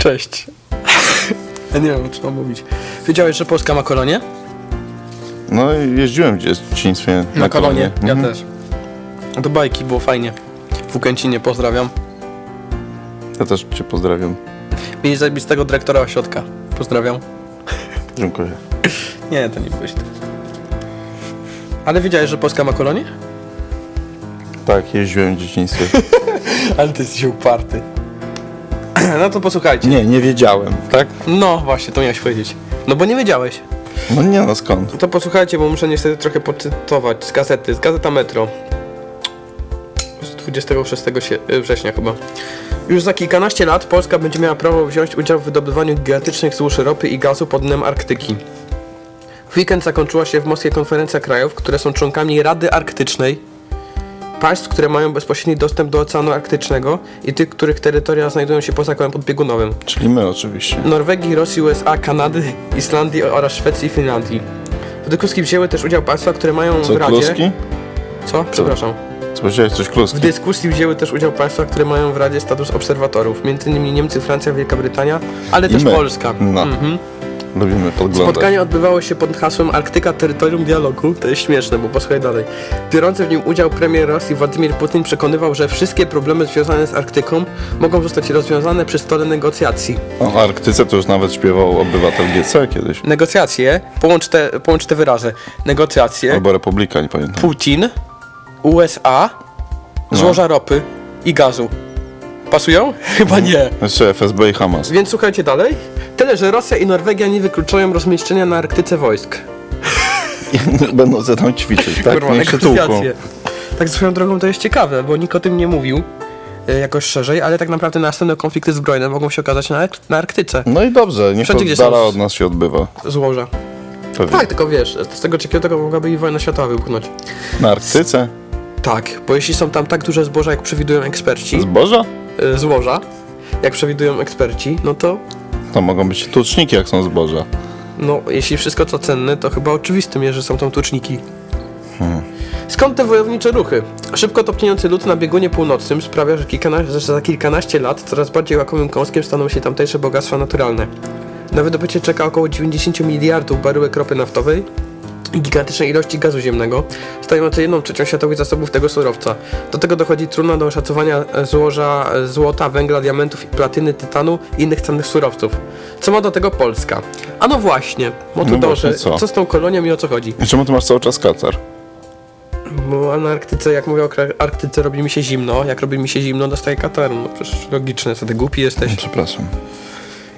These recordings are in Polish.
Cześć. Ja nie wiem, co mam mówić. Wiedziałeś, że Polska ma kolonię? No i jeździłem gdzieś w dzieciństwie Na kolonie. Ja Mhm. też. Do bajki było fajnie. W Ukęcinie pozdrawiam. Ja też cię pozdrawiam. Mieli zajebistego dyrektora ośrodka. Pozdrawiam. Dziękuję. Nie, to nie byłeś ty. Ale wiedziałeś, że Polska ma kolonię? Tak, jeździłem w dzieciństwie. Ale ty jesteś uparty. No to posłuchajcie. Nie, nie wiedziałem, tak? No właśnie, to miałeś powiedzieć. No bo nie wiedziałeś. No nie no skąd? To posłuchajcie, bo muszę niestety trochę pocytować z gazety, z Gazeta Metro. Z 26 sie- y, września chyba. Już za kilkanaście lat Polska będzie miała prawo wziąć udział w wydobywaniu gigantycznych złóż ropy i gazu pod dnem Arktyki. W weekend zakończyła się w Moskwie konferencja krajów, które są członkami Rady Arktycznej, państw, które mają bezpośredni dostęp do Oceanu Arktycznego i tych, których terytoria znajdują się poza kołem podbiegunowym. Czyli my oczywiście. Norwegii, Rosji, USA, Kanady, Islandii oraz Szwecji i Finlandii. W dyskusji wzięły też udział państwa, które mają Co, w Radzie... kluski? Co? Przepraszam. Powiedziałeś, coś W kluski? dyskusji wzięły też udział państwa, które mają w Radzie status obserwatorów, m.in. Niemcy, Francja, Wielka Brytania, ale I też my. Polska. No. Mhm. Lubimy podglądać. Spotkanie odbywało się pod hasłem Arktyka Terytorium Dialogu. To jest śmieszne, bo posłuchaj dalej. Biorący w nim udział premier Rosji Władimir Putin przekonywał, że wszystkie problemy związane z Arktyką mogą zostać rozwiązane przy stole negocjacji. O Arktyce to już nawet śpiewał obywatel GC kiedyś. Negocjacje, połącz te, połącz te wyrazy. Negocjacje, Albo Republika, nie pamiętam. Putin, USA, złoża ropy i gazu. Pasują? Chyba nie. Jeszcze FSB i Hamas. Więc słuchajcie dalej. Tyle, że Rosja i Norwegia nie wykluczają rozmieszczenia na Arktyce wojsk. Będą ze tam ćwiczyć, tak? Kurwa, negocjacje. Tak swoją drogą to jest ciekawe, bo nikt o tym nie mówił e, jakoś szerzej, ale tak naprawdę następne konflikty zbrojne mogą się okazać na, Ark- na Arktyce. No i dobrze, niech Wszędzie, to dala od nas się odbywa. Złoża. Pewnie. Tak, tylko wiesz, z tego czekionego mogłaby i wojna światowa wybuchnąć. Na Arktyce? Tak, bo jeśli są tam tak duże zboża, jak przewidują eksperci, Zboża? E, złoża, jak przewidują eksperci, no to To mogą być tuczniki, jak są zboża. No, jeśli wszystko co cenne, to chyba oczywistym jest, że są tam tuczniki. Skąd te wojownicze ruchy? Szybko topniejący lód na biegunie północnym sprawia, że, kilkana- że za kilkanaście lat coraz bardziej łakomym kąskiem staną się tamtejsze bogactwa naturalne. Na wydobycie czeka około 90 miliardów baryłek ropy naftowej gigantycznej ilości gazu ziemnego, stanowiącej jedną trzecią światowych zasobów tego surowca. Do tego dochodzi trudna do oszacowania e, złoża e, złota, węgla, diamentów, platyny, tytanu i innych cennych surowców. Co ma do tego Polska? A no właśnie, właśnie, co? co z tą kolonią i o co chodzi? I czemu ty masz cały czas katar? Bo na Arktyce, jak mówię o Arktyce, robi mi się zimno. Jak robi mi się zimno, dostaję kataru. No przecież logiczne, co ty głupi jesteś. Przepraszam.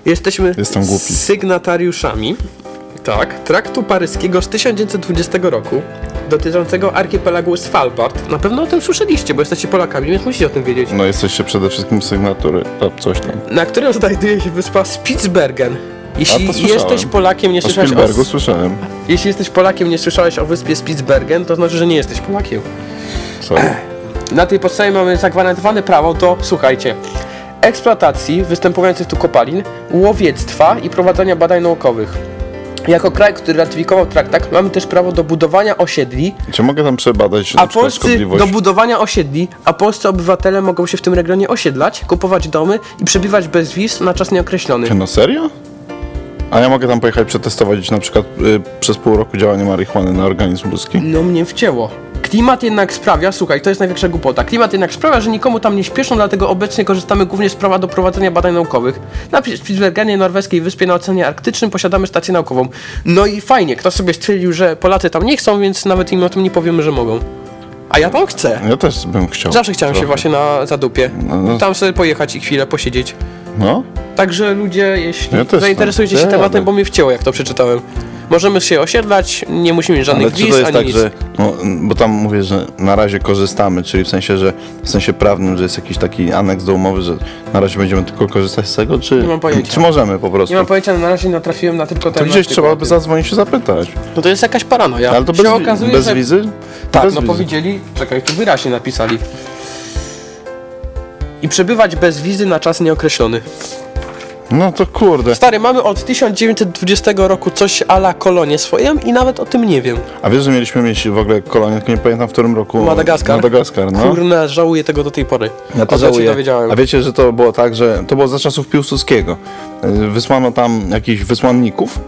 Jesteśmy sygnatariuszami tak, traktu paryskiego z 1920 roku dotyczącego archipelagu Svalbard. Na pewno o tym słyszeliście, bo jesteście Polakami, więc musicie o tym wiedzieć. No jesteście przede wszystkim sygnatury, to coś tam. Na którym znajduje się wyspa Spitsbergen. Jeśli jesteś Polakiem, nie O słyszałeś o, Spielbergu słyszałem. jeśli jesteś Polakiem, nie słyszałeś o wyspie Spitsbergen, to znaczy, że nie jesteś Polakiem. Sorry. Na tej podstawie mamy zagwarantowane prawo do, słuchajcie, eksploatacji występujących tu kopalin, łowiectwa i prowadzenia badań naukowych. Jako kraj, który ratyfikował traktat, mamy też prawo do budowania osiedli, Czy mogę tam przebadać a polscy do budowania osiedli, a polscy obywatele mogą się w tym regionie osiedlać, kupować domy i przebywać bez wiz na czas nieokreślony. Ty, No serio? A ja mogę tam pojechać przetestować na przykład y, przez pół roku działanie marihuany na organizm ludzki? No mnie wcięło. Klimat jednak sprawia, słuchaj, to jest największa głupota. Klimat jednak sprawia, że nikomu tam nie śpieszą, dlatego obecnie korzystamy głównie z prawa do prowadzenia badań naukowych. Na Spitsbergenie, norweskiej wyspie na Oceanie Arktycznym posiadamy stację naukową. No i fajnie, kto sobie stwierdził, że Polacy tam nie chcą, więc nawet im o tym nie powiemy, że mogą. A ja tam chcę. Ja też bym chciał. Zawsze chciałem się trochę. właśnie na zadupie. No, no. Tam sobie pojechać i chwilę posiedzieć. No? Także ludzie, jeśli Ja zainteresujecie się tematem, bo mnie wcięło, jak to przeczytałem. Możemy się osiedlać, nie musimy mieć żadnych Ale czy wiz, to jest tak, nic. że. No, bo tam mówię, że na razie korzystamy, czyli w sensie, że w sensie prawnym, że jest jakiś taki aneks do umowy, że na razie będziemy tylko korzystać z tego, czy, Nie mam pojęcia. czy możemy po prostu? Nie mam pojęcia, na razie natrafiłem na tylko to ten gdzieś artykuł trzeba by zadzwonić i zapytać. No to jest jakaś paranoja. Ale to się bez, wi- okazuje, bez że... wizy? Tak, bez no wizy. powiedzieli, czekaj, tu wyraźnie napisali. I przebywać bez wizy na czas nieokreślony. No to kurde. Stary, mamy od 1920 roku coś ala kolonię swoją i nawet o tym nie wiem. A wiesz, że mieliśmy mieć w ogóle kolonię, tylko nie pamiętam w którym roku. Madagaskar. Madagaskar, no. Kurna, żałuję tego do tej pory. Ja to się żałuję. dowiedziałem. A wiecie, że to było tak, że to było za czasów Piłsudskiego. Wysłano tam jakichś wysłanników,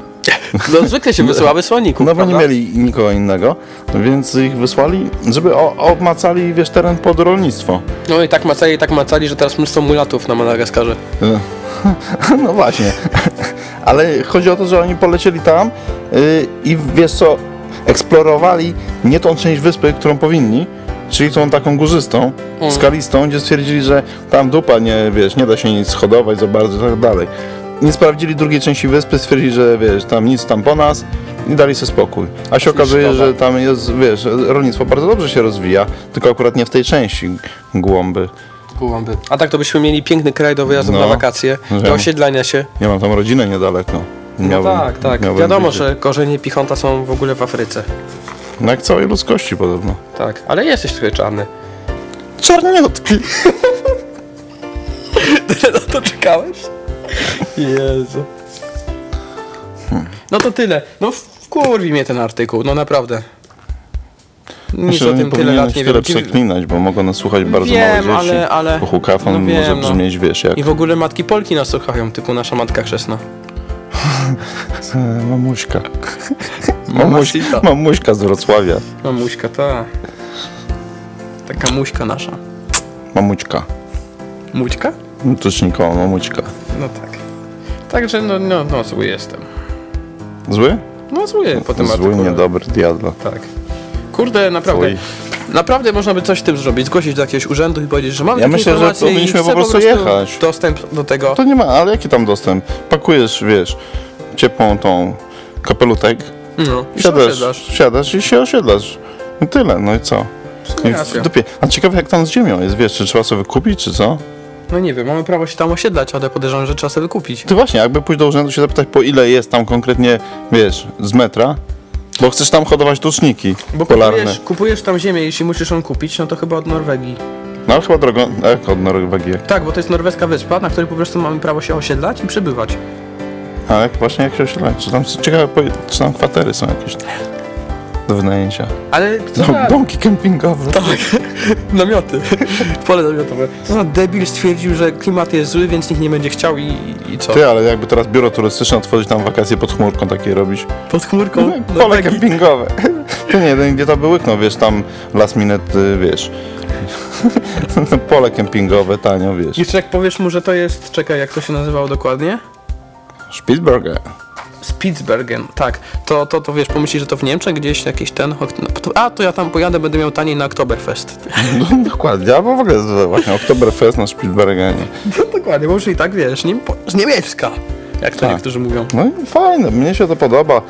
No zwykle się wysyła wysłanników, no bo nie mieli nikogo innego, więc ich wysłali, żeby o, obmacali, wiesz, teren pod rolnictwo. No i tak macali, tak macali, że teraz mnóstwo mulatów na Madagaskarze. No właśnie. Ale chodzi o to, że oni polecieli tam y, i wiesz co, eksplorowali nie tą część wyspy, którą powinni, czyli tą taką górzystą, Mm. skalistą, gdzie stwierdzili, że tam dupa nie, wiesz, nie da się nic hodować za bardzo i tak dalej. Nie sprawdzili drugiej części wyspy, stwierdzili, że wiesz, tam nic tam po nas i dali sobie spokój. A się okazuje, że tam jest, wiesz, rolnictwo bardzo dobrze się rozwija, tylko akurat nie w tej części głąby. A tak to byśmy mieli piękny kraj do wyjazdu No. na wakacje, do osiedlania się. Ja mam tam rodzinę niedaleko. No Miałbym- tak, tak. miałbym Wiadomo, że korzenie pichonta są w ogóle w Afryce. No jak całej ludzkości podobno. Tak, ale jesteś trochę czarny. Czarniutki. na to czekałeś? Jezu. No to tyle. No wkurwi mnie ten artykuł, no naprawdę. Nic Myślę, o tym tyle lat nie wiem. przeklinać, bo mogą nas słuchać bardzo Wiem, małe dzieci. ale- ale- Hukafon no może no. brzmieć, wiesz, jak I w ogóle matki Polki nas słuchają, typu nasza matka chrzestna. mamuśka. Mamacita. Mamuś, mamuśka z Wrocławia. Mamuśka, ta. Taka muśka nasza. Mamućka. Mućka? Tucznikowa mamućka. No tak. Także no, no, no zły jestem. Zły? No zły po tym Zły, artykule. niedobry, diablo. Tak. Kurde, naprawdę. Twój. Naprawdę można by coś z tym zrobić, zgłosić do jakiegoś urzędu i powiedzieć, że mamy Ja myślę, że powinniśmy chcę po prostu jechać. dostęp do tego. To nie ma, ale jaki tam dostęp? Pakujesz, wiesz, ciepłą tą kapelutek, No, i siadasz, osiedlasz. siadasz i się osiedlasz. I tyle, no i co? I dupie. A ciekawe jak tam z ziemią jest, wiesz, czy trzeba sobie kupić, czy co? No nie wiem, mamy prawo się tam osiedlać, ale podejrzewam, że trzeba sobie kupić. Ty właśnie, jakby pójść do urzędu się zapytać, po ile jest tam konkretnie, wiesz, z metra, bo chcesz tam hodować tuczniki Bo polarne. kupujesz, kupujesz tam ziemię, jeśli musisz ją kupić, no to chyba od Norwegii. No ale chyba drogo, jak od Norwegii. Tak, bo to jest norweska wyspa, na której po prostu mamy prawo się osiedlać i przebywać. A jak właśnie jak się osiedlać? Czy tam, ciekawe, czy tam kwatery są jakieś do wynajęcia? Ale Dom, za... domki kempingowe. Tak, namioty, pole namiotowe. Co za debil stwierdził, że klimat jest zły, więc nikt nie będzie chciał i, i co? Ty, ale jakby teraz biuro turystyczne otworzyć tam wakacje pod chmurką takie robić. Pod chmurką Pole Norwegii. kempingowe. To nie, jeden gdzie to by łyknął, wiesz, tam last minute, y, wiesz. Pole kempingowe, tanio, wiesz. Jeszcze jak powiesz mu, że to jest, czekaj, jak to się nazywało dokładnie? Spitsbergen, tak. To, to, to wiesz, pomyślisz, że to w Niemczech gdzieś jakiś ten... no, A, to ja tam pojadę, będę miał taniej na Oktoberfest. No, dokładnie, albo w ogóle z- właśnie Oktoberfest na Spitsbergenie. No dokładnie, bo już i tak wiesz, nie, z niemiecka, jak to Tak. niektórzy mówią. No i fajne, mnie się to podoba.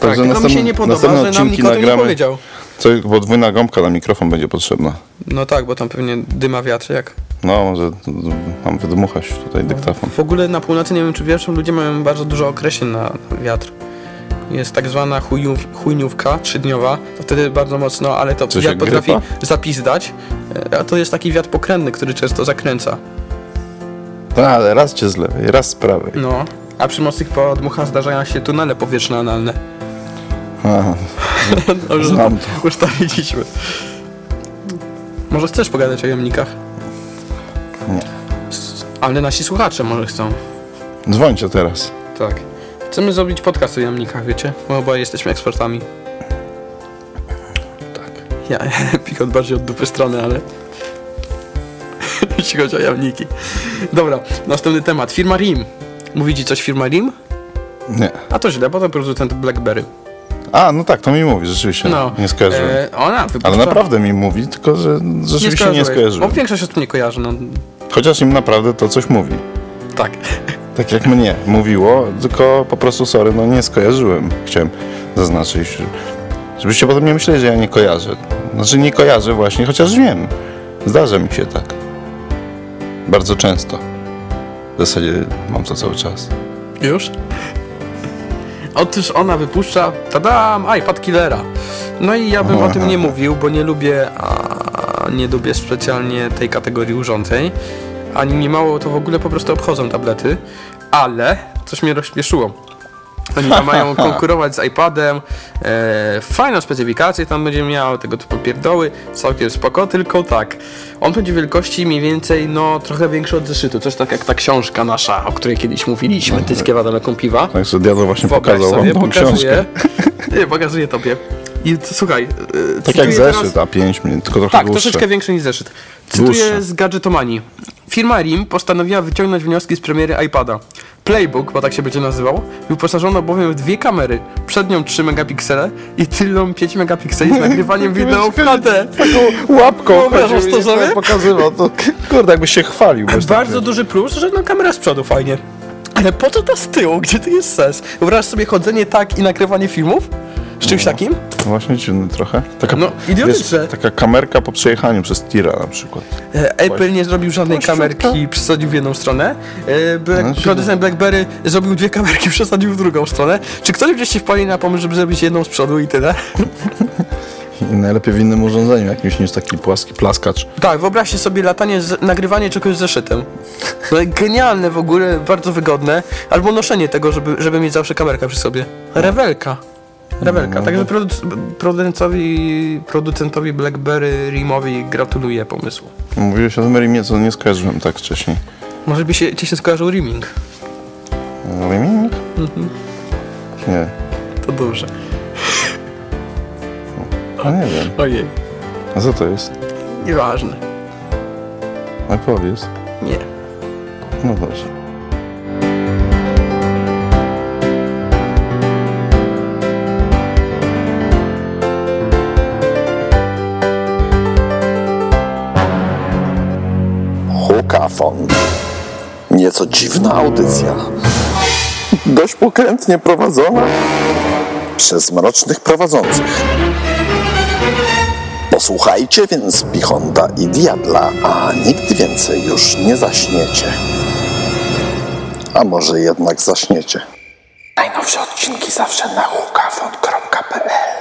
Tak, tylko mi się nie podoba, następne że nam nikt tym nie nagramy. powiedział. Co, podwójna gąbka na mikrofon będzie potrzebna. No tak, bo tam pewnie dyma wiatr, jak... No, może mam wydmuchać tutaj dyktafon. W ogóle na północy, nie wiem czy wiesz, ludzie mają bardzo dużo określeń na wiatr. Jest tak zwana chujniów, chujniówka trzydniowa, to wtedy bardzo mocno, ale to Coś wiatr potrafi grypa? zapizdać, e, a to jest taki wiatr pokrętny, który często zakręca. No, ale raz cię z lewej, raz z prawej. No, a przy mocnych podmuchach zdarzają się tunele powietrzno-analne. Aha, No, Znam to ustaliliśmy. Może chcesz pogadać o jamnikach? Nie. S- Ale nasi słuchacze może chcą. dzwońcie teraz. Tak. Chcemy zrobić podcast o jamnikach, wiecie? Bo oboje jesteśmy ekspertami. Tak. Ja, pikot bardziej od dupy strony, ale... Jeśli chodzi o jamniki. Dobra, następny temat. Firma RIM. Mówi ci coś firma RIM? Nie. A to źle, bo to producent BlackBerry. A, no tak, to mi mówi, rzeczywiście. No. Nie skojarzyłem. E, ona wypuszcza... Ale naprawdę mi mówi, tylko że rzeczywiście nie, skojarzyłem. Bo większość osób nie kojarzy, no Chociaż im naprawdę to coś mówi. tak. Tak jak mnie mówiło, tylko po prostu sorry, no nie skojarzyłem. Chciałem zaznaczyć, że- żebyście potem nie myśleli, że ja nie kojarzę. Znaczy nie kojarzę właśnie, chociaż wiem. Zdarza mi się tak. Bardzo często. W zasadzie mam to cały czas. Już? Otóż ona wypuszcza, tadam, iPad Killera. No i ja bym o tym nie mówił, bo nie lubię, a nie lubię specjalnie tej kategorii urządzeń. Ani nie mało to w ogóle po prostu obchodzą tablety. ale coś mnie rozśmieszyło. Oni mają konkurować z iPadem, e, fajną specyfikację tam będzie miał, tego typu pierdoły, całkiem spoko, tylko tak, on będzie wielkości mniej więcej, no, trochę większy od zeszytu, coś tak jak ta książka nasza, o której kiedyś mówiliśmy, Tyskie Wadelką Piwa. Tak, że diabeł właśnie Wyobraź pokazał wam sobie, książkę. pokazuję, nie, pokazuję tobie. I słuchaj, e, Tak jak teraz- zeszyt, a 5 minut, tylko trochę tak, dłuższe. troszeczkę większy niż zeszyt. Cytuję Dłuższe. z Gadgetomanii. Firma RIM postanowiła wyciągnąć wnioski z premiery iPada. Playbook, bo tak się będzie nazywał, wyposażono bowiem w dwie kamery. Przednią 3 megapiksele i tylną 5 megapikseli z nagrywaniem wideo w HD. Taką łapką Wyobrażasz to i sobie? pokazywał. To, kurde, jakbyś się chwalił. Bardzo takiego. duży plus, że no kamera z przodu fajnie. Ale po co to z tyłu? Gdzie tu jest sens? Wyobrażasz sobie chodzenie tak i nagrywanie filmów? Z czymś takim? Właśnie dziwny trochę. Taka, No, idiotyczne. taka kamerka po przejechaniu przez tira na przykład. E, Apple nie zrobił żadnej Prościutka. kamerki i przesadził w jedną stronę. E, Black, No, producent BlackBerry zrobił dwie kamerki i przesadził w drugą stronę. Czy ktoś gdzieś się wpali na pomysł, żeby zrobić jedną z przodu i tyle? I najlepiej w innym urządzeniu jakimś niż taki płaski plaskacz. Tak, wyobraźcie sobie latanie, z, nagrywanie czegoś z zeszytem. No, genialne w ogóle, bardzo wygodne. Albo noszenie tego, żeby, żeby mieć zawsze kamerkę przy sobie. Rewelka. Rewelka. No. Także produc- producentowi, producentowi BlackBerry Rimowi gratuluję pomysłu. Mówiłeś o tym Rimie, co nie skojarzyłem tak wcześniej. Może by się, ci się skojarzył Riming. Riming? Mhm. Nie, To dobrze. a nie wiem. Ojej, A co to jest? nieważne. A powiedz. Nie. No dobrze. Dziwna audycja. Dość pokrętnie prowadzona przez mrocznych prowadzących. Posłuchajcie więc Pichonda i Diabla, a nigdy więcej już nie zaśniecie. A może jednak zaśniecie. Najnowsze odcinki zawsze na hukafon.pl